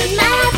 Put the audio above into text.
in my